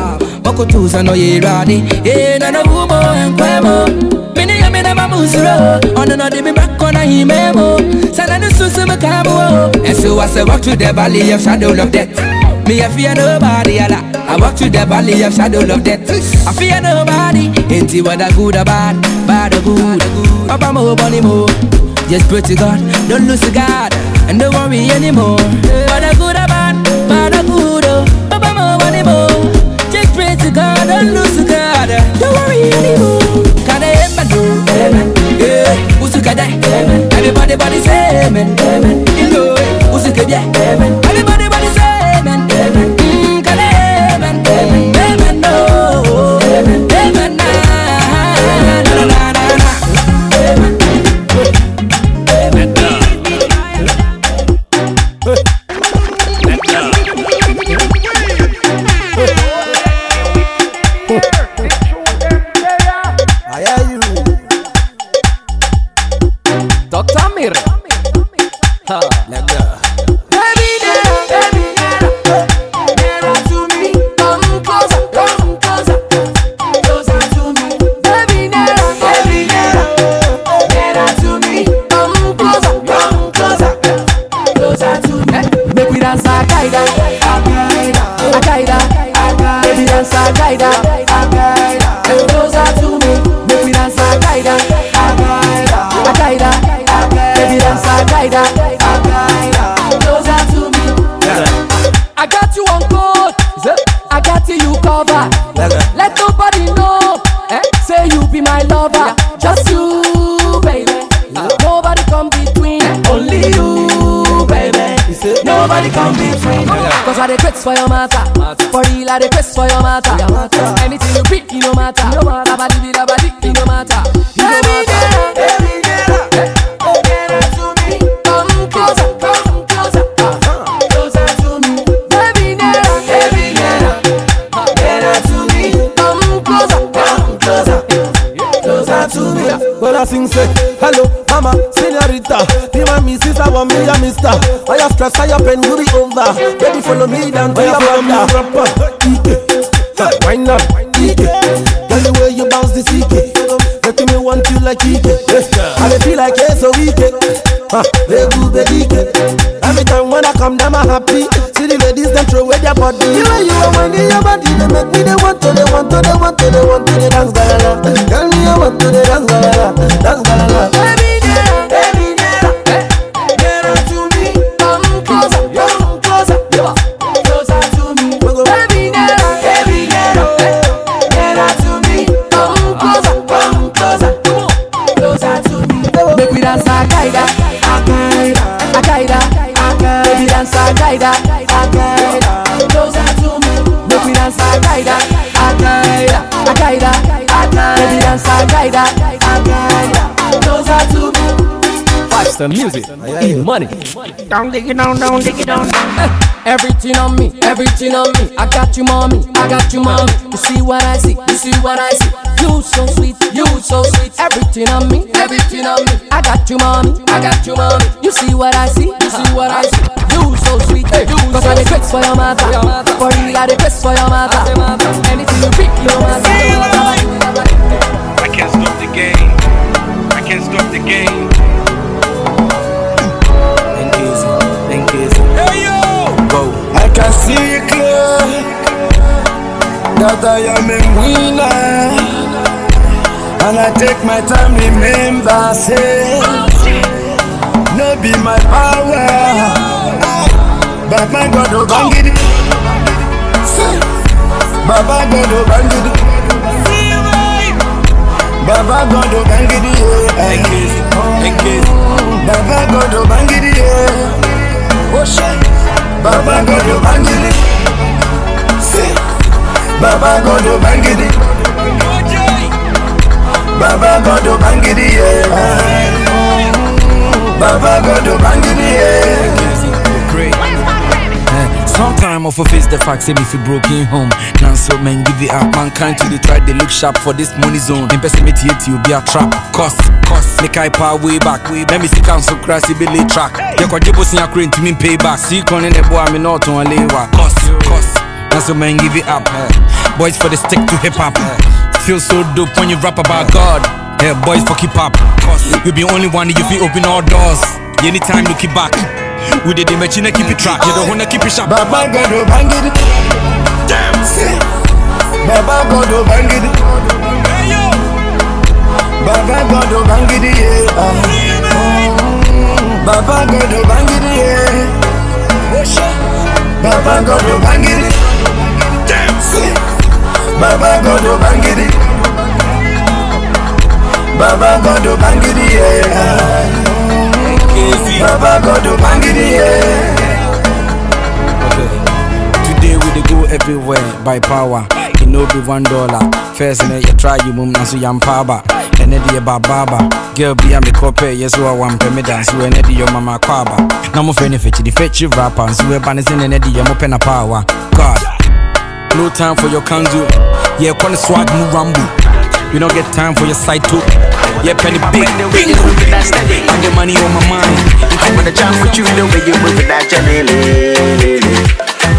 mokoto sa no ye radi. Eh, na na umo enkwemo. Mini ya mina mamusuro, ono no di mi back on a himemo. Sana ni susu me kamo. And so I walk through the valley of shadow of death. Me I fear nobody, ala. I walk through the valley of shadow of death. I fear nobody. Ain't whether good or bad, bad or good. Papa mo bunny mo. Just pray to God, don't lose to God, and don't worry anymore. Whether good or don't lose to God, don't worry anymore. Kada amen, oh, amen. Yeah, usukada, amen. Everybody body say amen, amen. Ilo, usukada, body, they make me, they want to, they want to, they want to, they want to, they dance, galala Tell me I want to, Five star music, e money. Down, dig it down, down, dig it down, down. Eh, everything on me, everything on me. I got you, mommy. I got you, mommy. You see what I see, you see what I see. You so sweet, you so sweet. Everything on me, everything on me. I got you, mommy. I got you, mommy. You see what I see, you see what I see. You so sweet, hey, you Cause I the quest for your matter. For real, I the quest for your matter. Anything you pick, you matter. I can't stop the game. I can't stop the game. Can see clear. that I am a winner. And I take my time, remember, say, no be my power, but my God, oh, bangidi. Baba God, oh, bangidi. Baba God, oh, bangidi, yeah. Baba God, oh, bangidi, yeah. Oh, shit. Baba God, oh, bangidi. See. Baba God, oh, bangidi. Baba God, oh, bangidi, yeah. Baba God, oh, bangidi, yeah. Sometime off of face the fact say me fi broken home. Now so man give it up. Mankind to the try they look sharp for this money zone. In person you be a trap. Cost, cost. Make I power way back. Let me see council crash be late track. You got jibo sin crane to me pay back. See con in the boy me not on lewa. Cost, cost. Now so man give it up. Eh. Boys for the stick to hip hop. Eh. Feel so dope when you rap about God. Yeah, boys for keep up. Cause you be only one if you open all doors. Anytime you keep back. We did the machine keep it track. You don't wanna keep it sharp. Baba God, oh, bangidi. Damn. See. Baba God, oh, bangidi. Baba God, oh, bangidi. Baba God, oh, bangidi. Baba God, oh, bangidi. Baba God, oh, bangidi. Baba God, oh, bangidi. Baba God, oh, bangidi, yeah. Today we dey go everywhere by power. It no be one dollar. First in you try you mum naso yam paba. And then the baba. Girl be a me copy, yes who I want me dance. You and your mama kwaba. Na mo feni fetch the fetch rapper. So we ban is in and your mo pen power. God. No time for your kanzu. Yeah, kwan swag mu rambo. You don't get time for your side too. Yeah, penny big, big. I get money on my mind. I'm gonna jump with you the way you move it that jelly.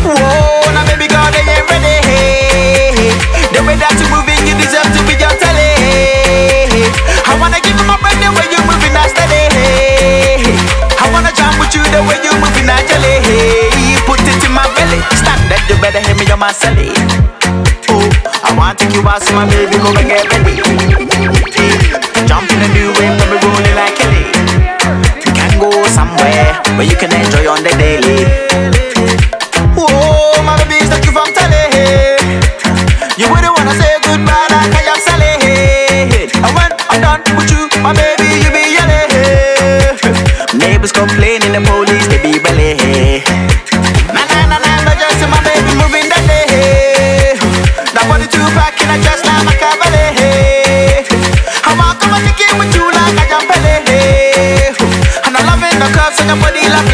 Whoa, now baby girl, they ain't ready. The way that you moving, you deserve to be your telly. I you breath the way you moving that steady. I wanna jump with you the way you moving that jelly. Put it in my belly. Stand that you better hear me on my celly. Oh, I want to take you out, so my baby, go and get ready. Jump in the new wave, let me rolling like Kelly. We can go somewhere where you can enjoy on the daily. Whoa, my baby, that you from telly? You wouldn't Neighbors complaining, the police they be belly. Na na na na, but just my baby moving that day. That body two pack in a dress like Machiavelli. I want come and kick it with you like a jumpele. And I'm loving the curves on your body like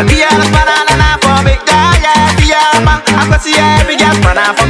on a banana for me. Yeah, yeah, yeah, man. I can see every girl banana for me. Oh,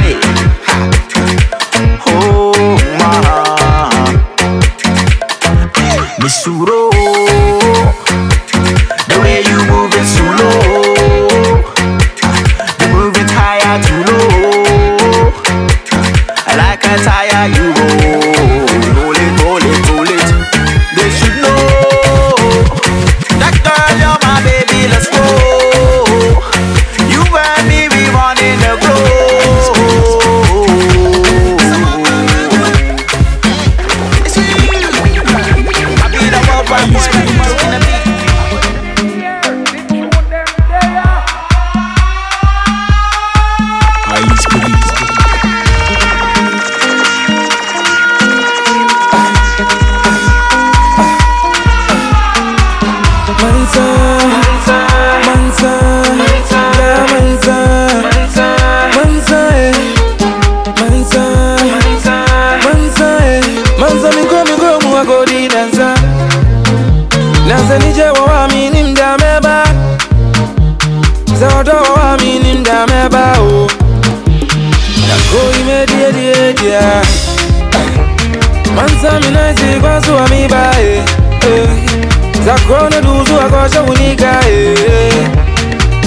mtu akoshughulika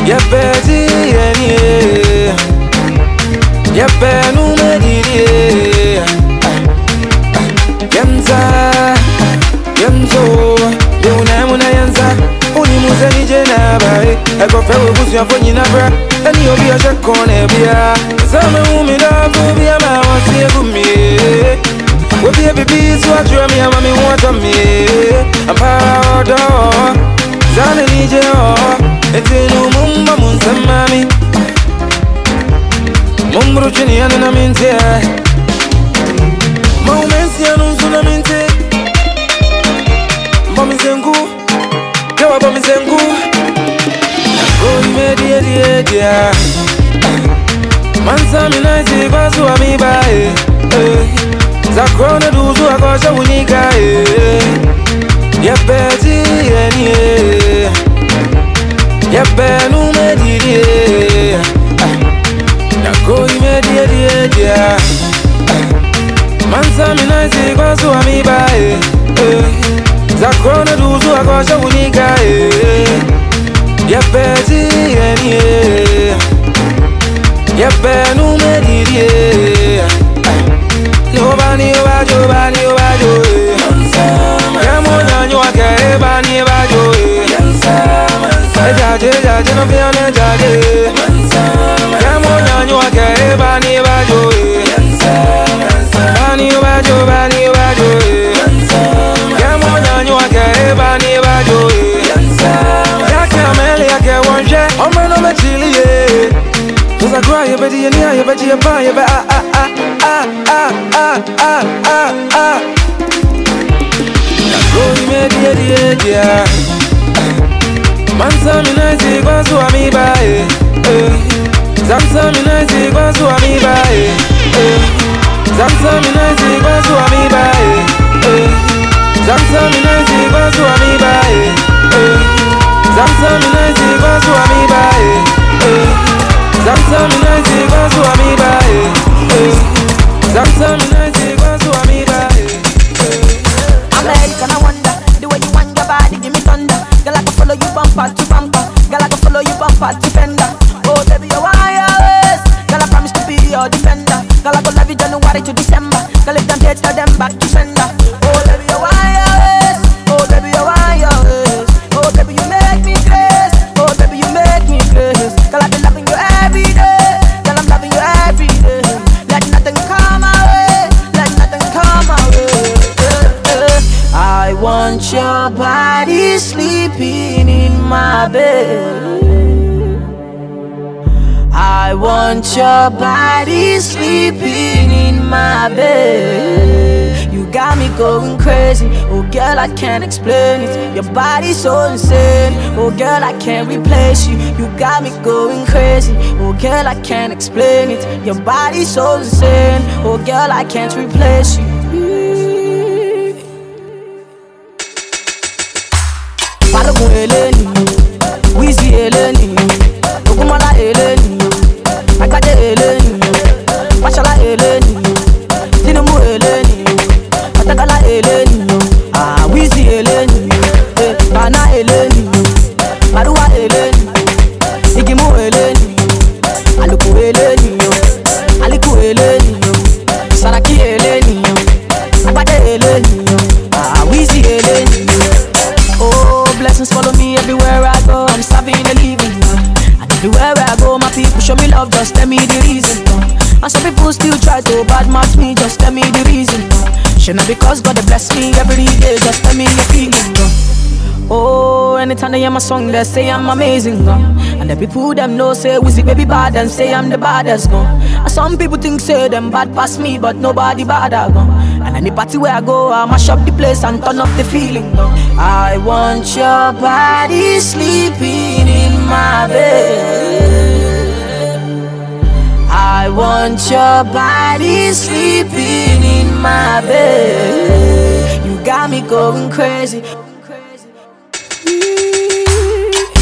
ya pezi yani ya penu mejilie ya mza ya mzo. Ya unayamuna yanza unimuze nije nabae ekofewe busu yafonyi nabra eniyo bia shakone bia zame umidavu bia mawasiye kumie Oh baby, beats what drew me, mami want me. Amparo, zani nije o, etinu mumba munsamami. Mumru chini yana na minte, maumensi yanunzu na minte. Bomi zengu, kewa bomi zengu. Nakoi medie die dia, mansa minaji bazu amibae. Hey. za kuona duzu akosha unika eh. yapeti yenie yapenu eh, eh. medirie ah. nakoi mediedia ah. ah. mansa minaisi kwasu amibae za kuona duzu akosha unika yapeti yenie yapenu medirie nyumbani wajo bani wajo Yamuna nyoke bani wajo Jaje jaje no fione jaje Yamuna nyoke bani wajo Bani wajo bani wajo Yamuna nyoke bani wajo Yake amele yake wonje Omeno mechilie I cry, you better you near, you better you buy, you better ah ah ah ah ah ah ah ah. Nakoi medie die dia. Mansa minaisi kwa suwa mi bae. eh. Zamsa minaisi kwa suwa mi bae. eh. Zamsa minaisi kwa suwa mi bae. eh. Zamsa minaisi kwa suwa mi bae. eh. Zamsa minaisi kwa suwa mi bae. eh. Zamsa minaisi kwa suwa mi bae. American, I wonder the way you your body, give me thunder. Girl, I follow you bumper to bumper. Girl, I follow you bumper to. Oh, baby, you wire Girl, I promise to be your defender. Girl, I go love you January to December. Girl, them hate, tell them I want your body sleeping in my bed. You got me going crazy. Oh, girl, I can't explain it. Your body's so insane. Oh, girl, I can't replace you. You got me going crazy. Oh, girl, I can't explain it. Your body's so insane. Oh, girl, I can't replace you. Not because God bless me every day. Just tell me your feeling. Oh, anytime they hear my song, they say I'm amazing. Uh. And the people them know say Wizzy baby bad and say I'm the baddest. Uh. And some people think say them bad past me, but nobody bad. Uh. And any party where I go, I mash up the place and turn up the feeling. Uh. I want your body sleeping in my bed. I want your body sleeping in my bed. You got me going crazy.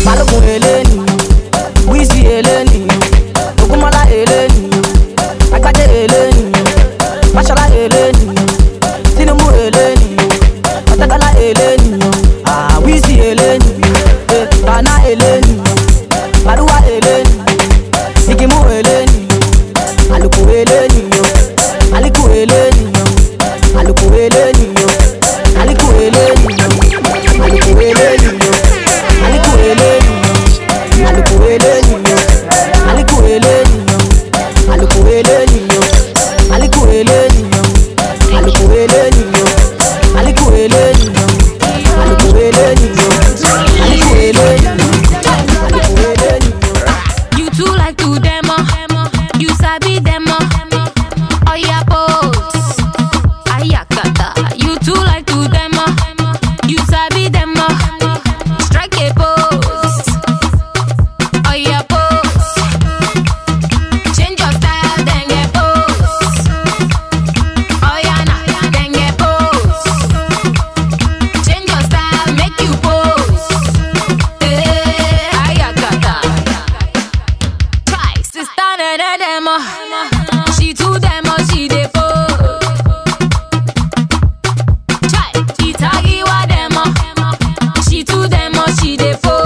Balógun eléni, wizi eléni, Ògúnmọ́lá eléni, Agbájé eléni, mashala eléni. to them or she they fall.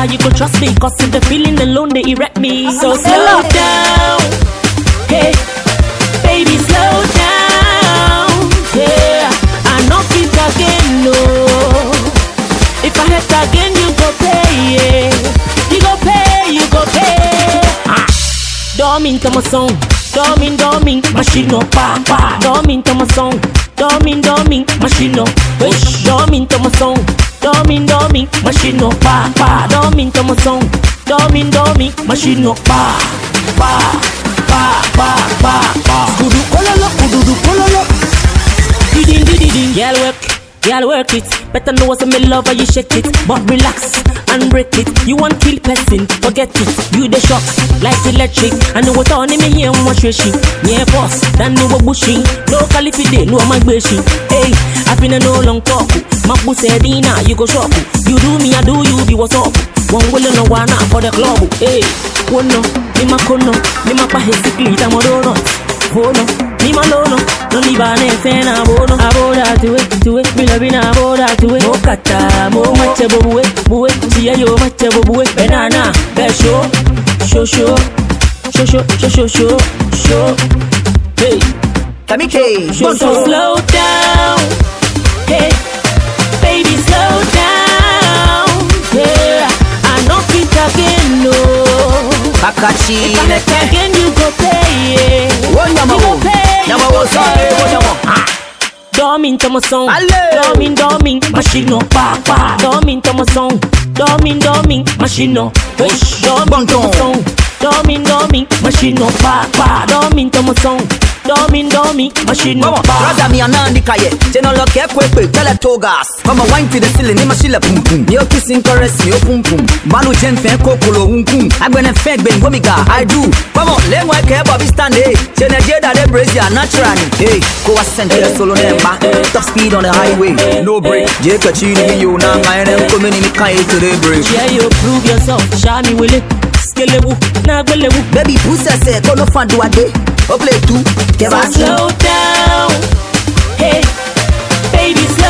While you go trust me. Cause if the feeling alone, they erect me. So slow down. Hey, baby, slow down. Yeah, I know it again, no. If I hit again, you go pay, yeah. Dorming to my song, dorming, dorming, machine no pa pa. Dorming to my song, dorming, dorming, machine no. Wish, dorming to my song, dorming, dorming, machine no pa pa. Dorming to my song, dorming, dorming, machine no pa pa pa pa pa pa. Kudu kololo, kudu kololo. Didin didin, girl work. Girl work it, better know what's me love how you shake it. But relax and break it. You want kill person, forget it. You the shocks, like electric. I know what on me here, I'm stretching Yeah boss, that what bushing Locally fi day, know my beshi Hey, I've been a no long talk. My pussy dina, you go shop. You do me, I do you, be what's up? One will no one for the club. Hey, one no, ni makono Ni mapahe sikli, tamodoro Bono, ni malono No ni bane fena bono. Aboda tuwe, tuwe Bila bina aboda tuwe. Mo kata, mo mache bobuwe Buwe, siya yo mache bobuwe Banana, be show Show, show Show, show, show, show, show Show Hey. Kamike, Show, so slow down Kakachi, If again, you go pay, Wonyama wo. Nyama wo, sorry, eh, wonyama. Dorming to my song, dorming, dorming, machine no pa pa. Dorming to my song, dorming, dorming, machine no. Wish, dorming to my song, dorming, dorming, machine no pa pa. To my song, dorming, dorming, machine no pa. Brother mi anaandika ye tena loke kwekwe tele togas kama wine to the ceiling ni mashila pum pum ni o kissing caress ni o pum pum balu jen fe kokolo unkum agbene fe gbe ngomiga i do. Come on le mo ke bobby stand hey. Tene je da de brace ya naturally hey ko wa send the solo nemba top speed on the highway. No break. Je ka chi ni you na ngai ne ko meni mi kai to the break. Yeah, you prove yourself, me will it. Skelewu, na gbelewu. baby pussy say ko no fan do ade o play two. So ba slow down, hey, baby, slow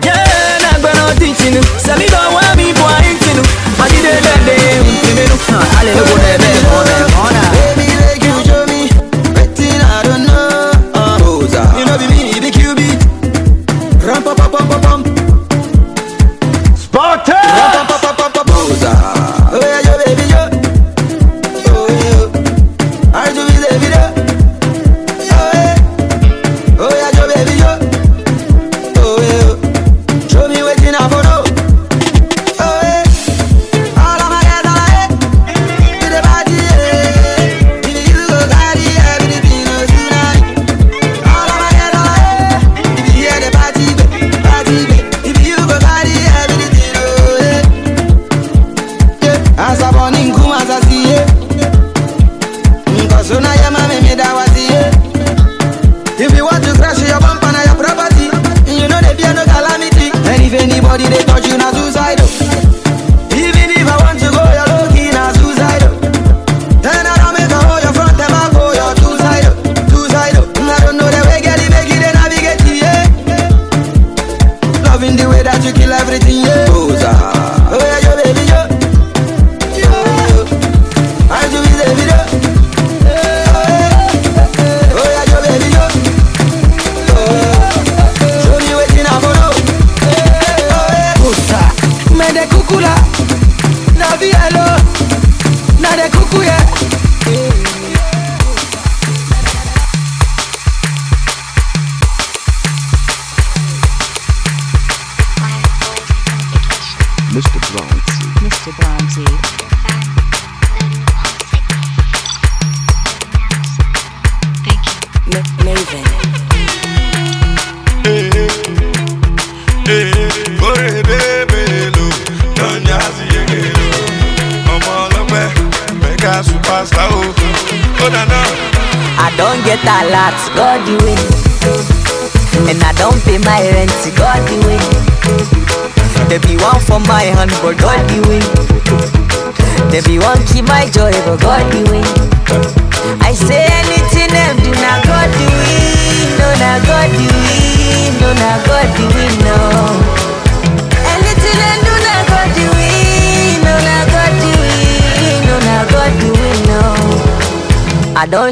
salido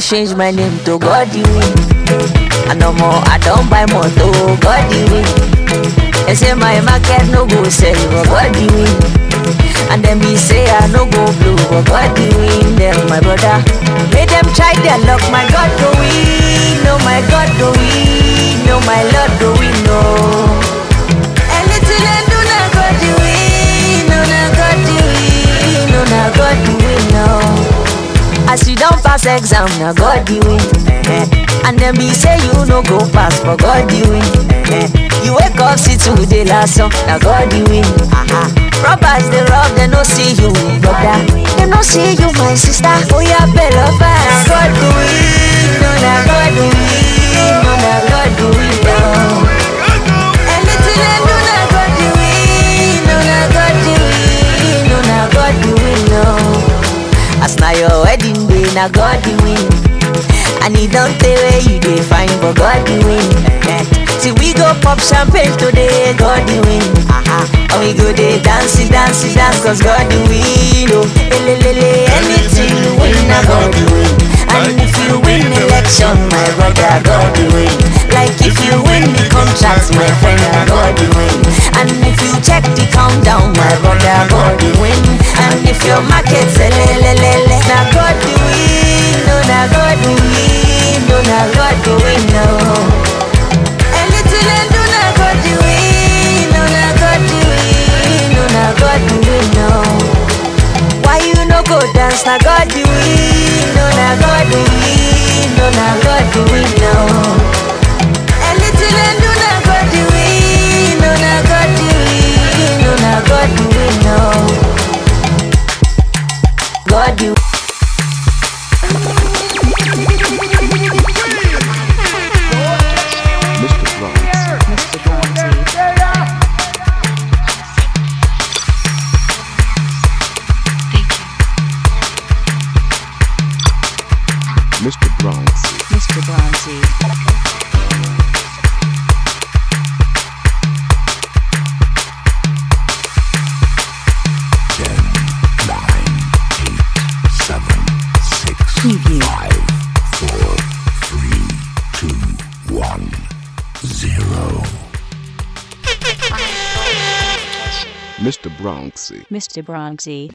change my name to God the. I no more, I don't buy more to God. They say my market no go sell, but God the. And then me say I no go blue, but God the. Them my brother, make them try their luck. My God go win, no my God go win, no my Lord go win, no. Anything I do, na God no na God no na God. As you don't pass exam, now God the win. Eh. And then be say you no go pass, for God the win. Eh. You wake up, see today last song, now God the win. Aha. Robbers they rob, they no see you, brother. They no see you, my sister. Oh yeah, better And don't tell where you dey find, but God the win. See we go pop champagne today, God the win. Aha. And we go dey dance, dance, dance, cause God the win. Oh, elelele, anything you win, na God the win. And if you win election, my brother, God the win. Like if you win the contract, my friend, na God the win. And if you check the countdown, my brother, God the win. And if your market selelelele, na God the win, na God no na God the win, no. Anything I do, na God win, no na God win, no na God the win, no. Why you no go dance, na God win, no na God win, no na God the win, no. Anything I do, na God win, no na God win, no na God the win, no. God the Mr. Bronxy.